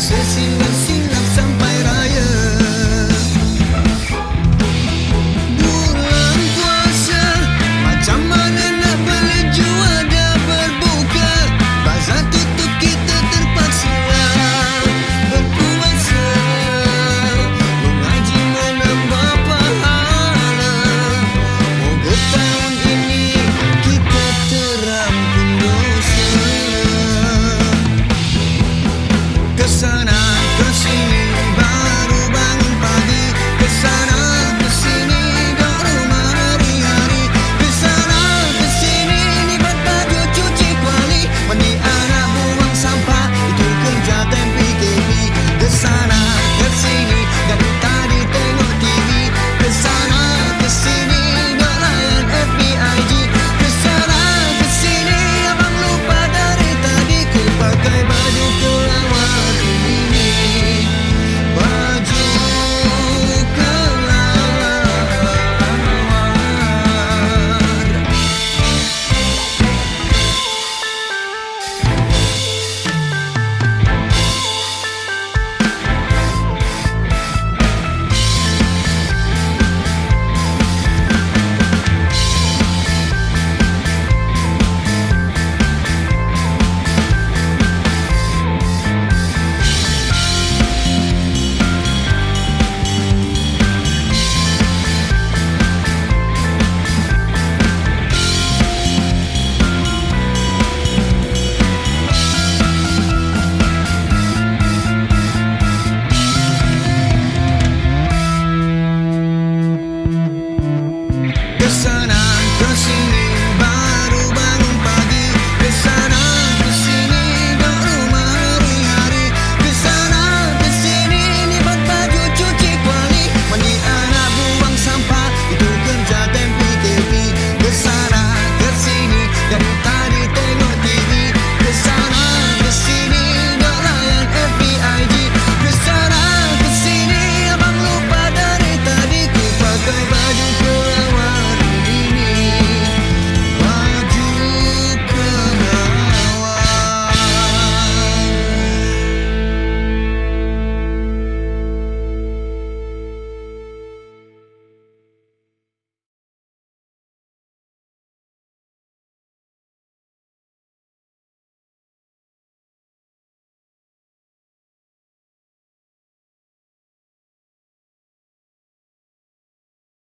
痴情的心 sun, I could see me.